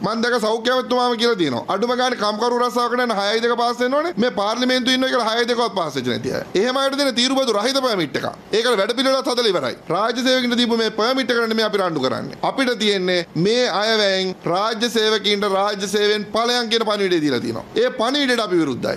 මන් දැක සෞඛ්‍යවත්තුමාම කියලා තියෙනවා. අඩුම ගානේ කම්කරු රස්සාවකට යන 6 දෙක පාස් වෙන්න ඕනේ. මේ පාර්ලිමේන්තුවේ ඉන්නවා කියලා 6 දෙකවත් පාස් වෙච්ච නැති අය. එහෙම අයට දෙන තීරුබදු රහිත පර්මිට් එක. ඒකල වැඩ පිළිවෙලත් හදලා ඉවරයි. රාජ්‍ය සේවකින්ට දීපු මේ පර්මිට් එකකට මේ අපි රණ්ඩු කරන්නේ. අපිට තියෙන්නේ මේ අයවැයෙන් රාජ්‍ය සේවකීන්ට රාජ්‍ය සේවයෙන් ඵලයන් කියන පණිවිඩය දීලා තියෙනවා. ඒ පණිවිඩයට අපි විරුද්ධයි.